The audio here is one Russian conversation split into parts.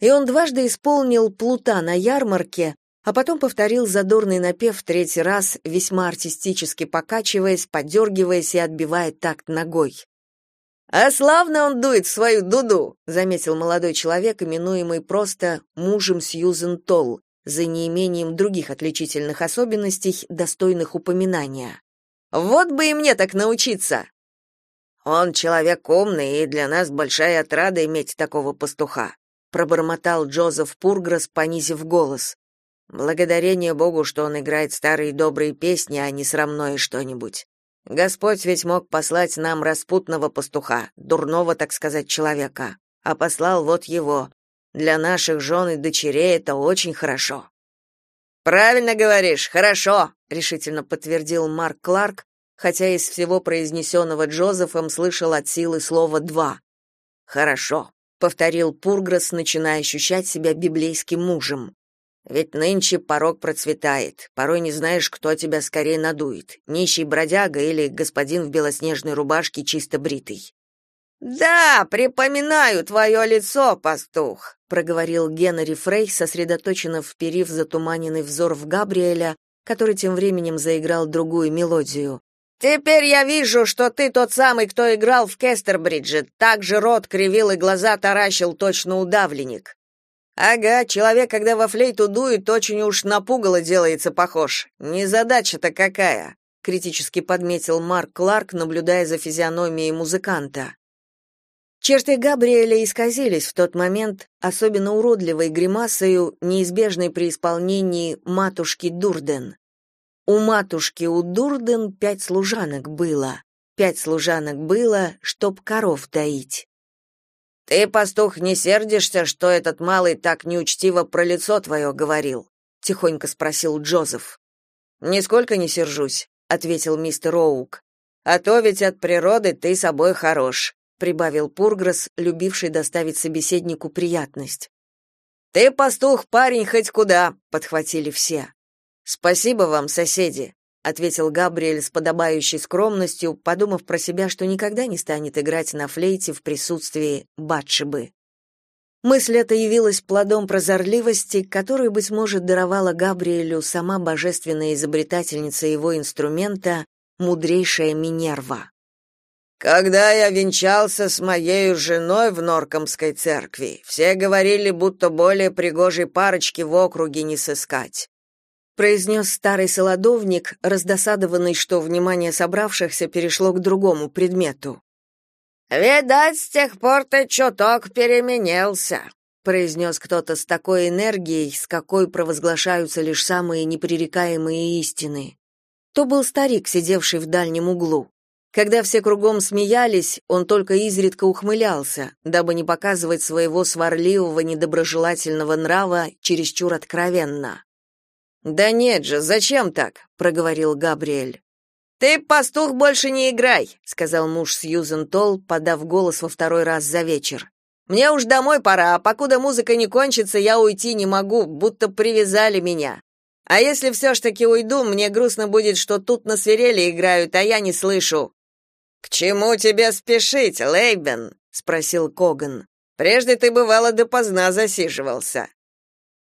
И он дважды исполнил плута на ярмарке, а потом повторил задорный напев в третий раз, весьма артистически покачиваясь, подергиваясь и отбивая такт ногой. «А славно он дует в свою дуду», — заметил молодой человек, именуемый просто мужем Сьюзен Толл, за неимением других отличительных особенностей, достойных упоминания. «Вот бы и мне так научиться!» «Он человек умный, и для нас большая отрада иметь такого пастуха», пробормотал Джозеф Пургресс, понизив голос. Благодарение Богу, что он играет старые добрые песни, а не срамное что-нибудь. Господь ведь мог послать нам распутного пастуха, дурного, так сказать, человека, а послал вот его. Для наших жен и дочерей это очень хорошо. Правильно говоришь, хорошо, решительно подтвердил Марк Кларк, хотя из всего произнесенного Джозефом слышал от силы слово два. Хорошо, повторил Пургресс, начиная ощущать себя библейским мужем. Ведь нынче порог процветает. Порой не знаешь, кто тебя скорее надует: нищий бродяга или господин в белоснежной рубашке чисто бритый. Да, припоминаю твое лицо, пастух, проговорил Генри Фрей, сосредоточенно вперив затуманенный взор в Габриэля, который тем временем заиграл другую мелодию. Теперь я вижу, что ты тот самый, кто играл в Кестербридже, так же рот кривил и глаза таращил точно удавленник. Ага, человек, когда во флейту дует, очень уж напугало делается похож. Незадача-то какая, критически подметил Марк Кларк, наблюдая за физиономией музыканта. Черты Габриэля исказились в тот момент, особенно уродливой гримасою, неизбежной при исполнении матушки Дурден. У матушки у Дурден пять служанок было. Пять служанок было, чтоб коров таить. Ты, пастух, не сердишься, что этот малый так неучтиво про лицо твое говорил? тихонько спросил Джозеф. Нисколько не сержусь, ответил мистер Оук. А то ведь от природы ты собой хорош, прибавил Пургресс, любивший доставить собеседнику приятность. Ты пастух, парень хоть куда, подхватили все. Спасибо вам, соседи, ответил Габриэль с подобающей скромностью, подумав про себя, что никогда не станет играть на флейте в присутствии Батшибы. Мысль эта явилась плодом прозорливости, которую быть может даровала Габриэлю сама божественная изобретательница его инструмента, мудрейшая Минерва. Когда я венчался с моей женой в Норкомской церкви, все говорили, будто более пригожей парочки в округе не сыскать произнес старый солодовник, раздосадованный, что внимание собравшихся перешло к другому предмету. «Видать, с тех пор ты чуток переменился», — произнес кто-то с такой энергией, с какой провозглашаются лишь самые непререкаемые истины. То был старик, сидевший в дальнем углу. Когда все кругом смеялись, он только изредка ухмылялся, дабы не показывать своего сварливого, недоброжелательного нрава чересчур откровенно. Да нет же, зачем так? проговорил Габриэль. Ты, пастух, больше не играй, сказал муж Сьюзен Толл, подав голос во второй раз за вечер. Мне уж домой пора, а покуда музыка не кончится, я уйти не могу, будто привязали меня. А если все ж таки уйду, мне грустно будет, что тут на свирели играют, а я не слышу. К чему тебе спешить, Лейбен? спросил Коган. Прежде ты бывало допоздна засиживался.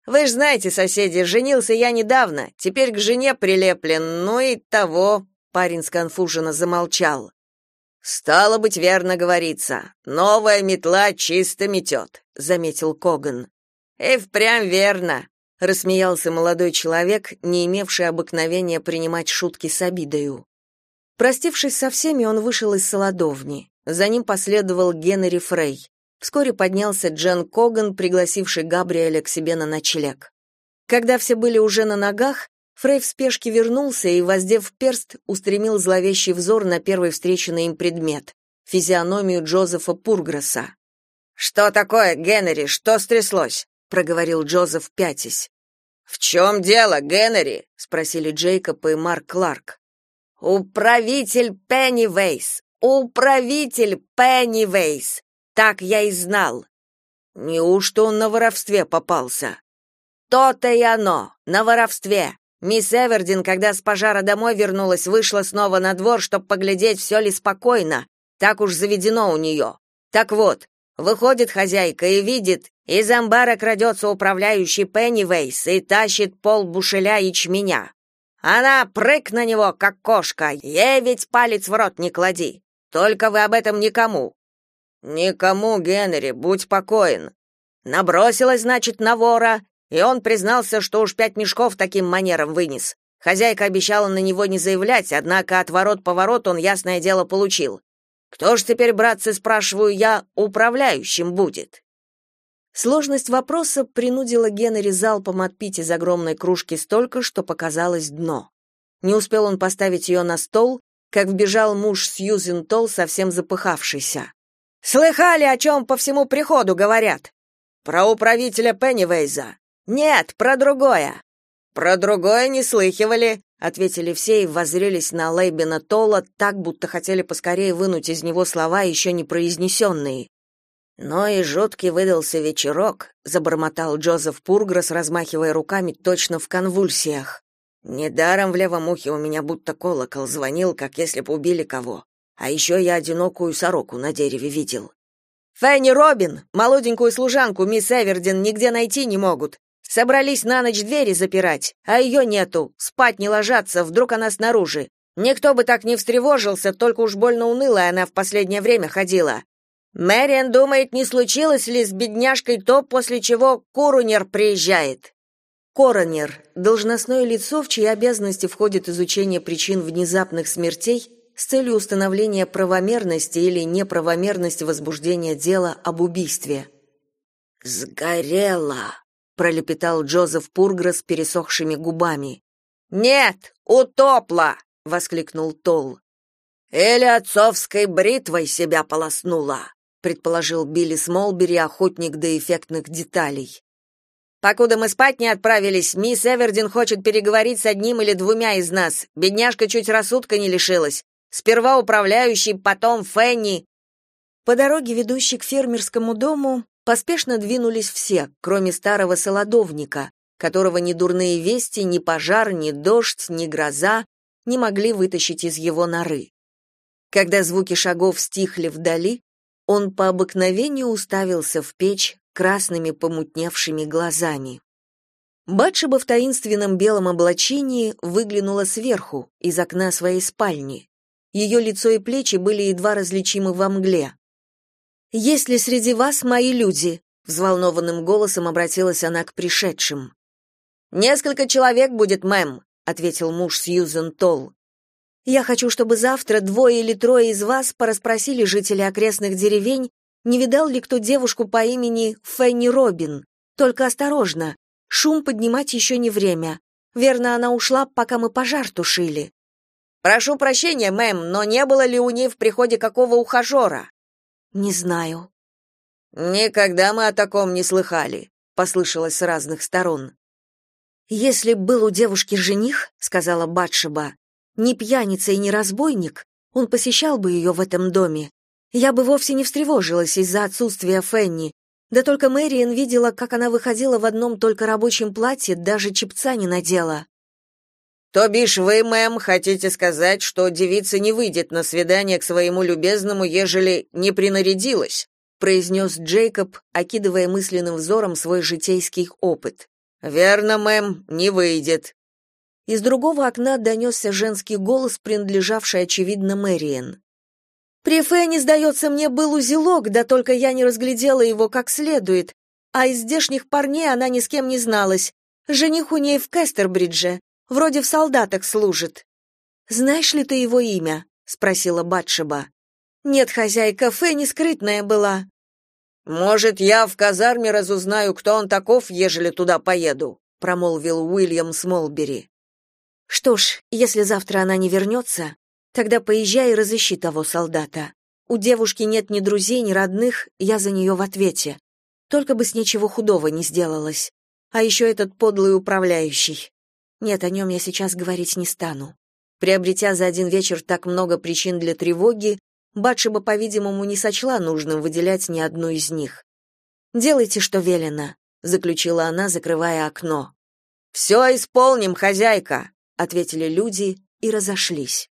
Вы ж знаете, соседи, женился я недавно, теперь к жене прилеплен, ну и того, парень сконфуженно замолчал. Стало быть, верно говорится. Новая метла чисто метет», — заметил Коган. И впрямь верно, рассмеялся молодой человек, не имевший обыкновения принимать шутки с обидою. Простившись со всеми, он вышел из солодовни. За ним последовал Генри Фрей. Вскоре поднялся Джен Коган, пригласивший Габриэля к себе на ночлег. Когда все были уже на ногах, Фрей в спешке вернулся и, воздев перст, устремил зловещий взор на первый встреченный им предмет — физиономию Джозефа Пургресса. «Что такое, Генри? Что стряслось?» — проговорил Джозеф, пятясь. «В чем дело, Генри?» — спросили Джейкоб и Марк Кларк. «Управитель Пеннивейс! Управитель Пеннивейс!» Так я и знал. Неужто он на воровстве попался? То-то и оно, на воровстве. Мисс Эвердин, когда с пожара домой вернулась, вышла снова на двор, чтобы поглядеть, все ли спокойно. Так уж заведено у нее. Так вот, Выходит хозяйка и видит, из амбара крадется управляющий Пеннивейс и тащит пол бушеля ячменя. Она прыг на него, как кошка, ей ведь палец в рот не клади. Только вы об этом никому. Никому, Генри, будь покоен. Набросилась, значит, на вора, и он признался, что уж пять мешков таким манером вынес. Хозяйка обещала на него не заявлять, однако от ворот поворот он ясное дело получил. Кто ж теперь, братцы, спрашиваю я, управляющим будет? Сложность вопроса принудила Генри залпом отпить из огромной кружки столько, что показалось дно. Не успел он поставить ее на стол, как вбежал муж Сьюзен Толл, совсем запыхавшийся. «Слыхали, о чем по всему приходу говорят?» «Про управителя Пеннивейза». «Нет, про другое». «Про другое не слыхивали», — ответили все и воззрелись на Лейбена Толла так, будто хотели поскорее вынуть из него слова, еще не произнесенные. Но и жуткий выдался вечерок, забормотал Джозеф Пургресс, размахивая руками точно в конвульсиях. Недаром в левом ухе у меня будто колокол звонил, как если бы убили кого. А еще я одинокую сороку на дереве видел. Фенни Робин, молоденькую служанку мисс Эвердин нигде найти не могут. Собрались на ночь двери запирать, а ее нету. Спать не ложатся, вдруг она снаружи. Никто бы так не встревожился, только уж больно унылая она в последнее время ходила. Мэриан думает, не случилось ли с бедняжкой то, после чего Курунер приезжает. Коронер – должностное лицо, в чьи обязанности входит изучение причин внезапных смертей с целью установления правомерности или неправомерности возбуждения дела об убийстве. «Сгорела!» – пролепетал Джозеф Пургресс пересохшими губами. «Нет, утопла!» — воскликнул Тол. «Или отцовской бритвой себя полоснула!» предположил Билли Смолбери, охотник до эффектных деталей. Покуда мы спать не отправились, мисс Эвердин хочет переговорить с одним или двумя из нас. Бедняжка чуть рассудка не лишилась. Сперва управляющий, потом Фенни. По дороге, ведущей к фермерскому дому, поспешно двинулись все, кроме старого солодовника, которого ни дурные вести, ни пожар, ни дождь, ни гроза не могли вытащить из его норы. Когда звуки шагов стихли вдали, он по обыкновению уставился в печь красными помутневшими глазами. Батшеба в таинственном белом облачении выглянула сверху, из окна своей спальни. Ее лицо и плечи были едва различимы во мгле. «Есть ли среди вас мои люди?» — взволнованным голосом обратилась она к пришедшим. «Несколько человек будет, мэм», — ответил муж Сьюзен Толл. Я хочу, чтобы завтра двое или трое из вас порасспросили жителей окрестных деревень, не видал ли кто девушку по имени Фенни Робин. Только осторожно, шум поднимать еще не время. Верно, она ушла, пока мы пожар тушили. Прошу прощения, мэм, но не было ли у ней в приходе какого ухажера?» Не знаю. Никогда мы о таком не слыхали, послышалось с разных сторон. Если был у девушки жених, сказала Батшеба, не пьяница и не разбойник, он посещал бы ее в этом доме. Я бы вовсе не встревожилась из-за отсутствия Фенни. Да только Мэриэн видела, как она выходила в одном только рабочем платье, даже чепца не надела. «То бишь вы, мэм, хотите сказать, что девица не выйдет на свидание к своему любезному, ежели не принарядилась?» произнес Джейкоб, окидывая мысленным взором свой житейский опыт. «Верно, мэм, не выйдет. Из другого окна донесся женский голос, принадлежавший, очевидно, Мэриэн. «При Фенни, сдается мне, был узелок, да только я не разглядела его как следует, а из здешних парней она ни с кем не зналась. Жених у ней в Кестербридже, вроде в солдатах служит». «Знаешь ли ты его имя?» — спросила Батшеба. «Нет, хозяйка, Фенни скрытная была». «Может, я в казарме разузнаю, кто он таков, ежели туда поеду», — промолвил Уильям Смолбери. Что ж, если завтра она не вернется, тогда поезжай и разыщи того солдата. У девушки нет ни друзей, ни родных, я за нее в ответе. Только бы с ничего худого не сделалось. А еще этот подлый управляющий. Нет, о нем я сейчас говорить не стану. Приобретя за один вечер так много причин для тревоги, Батшеба, по-видимому, не сочла нужным выделять ни одну из них. «Делайте, что велено», — заключила она, закрывая окно. «Все исполним, хозяйка», ответили люди и разошлись.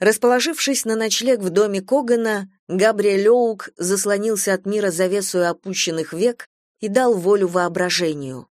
Расположившись на ночлег в доме Когана, Габриэль Оук заслонился от мира завесою опущенных век и дал волю воображению.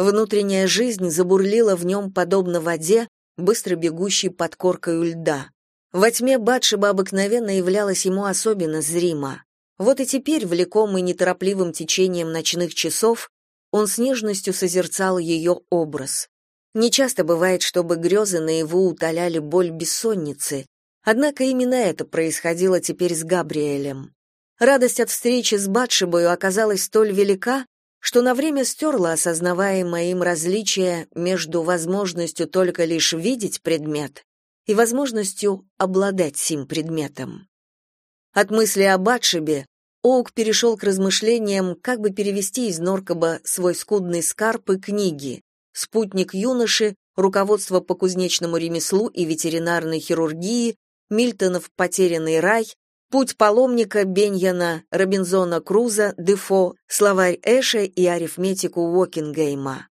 Внутренняя жизнь забурлила в нем подобно воде, быстро бегущей под коркой льда. Во тьме Батшеба обыкновенно являлась ему особенно зрима. Вот и теперь, влекомый неторопливым течением ночных часов, он с нежностью созерцал ее образ. Нечасто бывает, чтобы грезы наяву утоляли боль бессонницы, однако именно это происходило теперь с Габриэлем. Радость от встречи с Батшебою оказалась столь велика, что на время стерла осознаваемое им различие между возможностью только лишь видеть предмет и возможностью обладать сим предметом. От мысли об Батшебе Оук перешел к размышлениям, как бы перевести из Норкоба свой скудный скарб и книги «Спутник юноши», «Руководство по кузнечному ремеслу и ветеринарной хирургии», Мильтонов «Потерянный рай», «Путь паломника» Беньяна, Робинзона Круза, Дефо, словарь Эша и арифметику Уокингейма.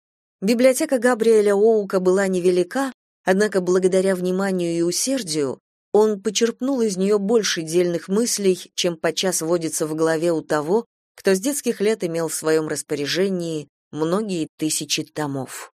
Библиотека Габриэля Оука была невелика, однако благодаря вниманию и усердию он почерпнул из нее больше дельных мыслей, чем подчас водится в голове у того, кто с детских лет имел в своем распоряжении многие тысячи томов.